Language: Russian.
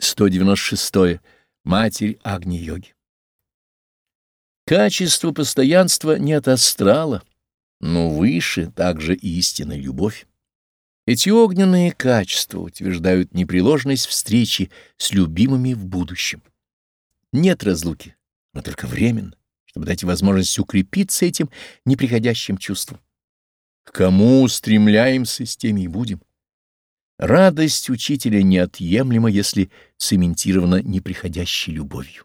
196. Матерь Агни-йоги. Качество постоянства не от астрала, но выше также истинная любовь. Эти огненные качества утверждают непреложность встречи с любимыми в будущем. Нет разлуки, но только временно, чтобы дать возможность укрепиться этим неприходящим чувством. К кому устремляемся, с теми и будем. Радость учителя неотъемлема, если цементирована неприходящей любовью.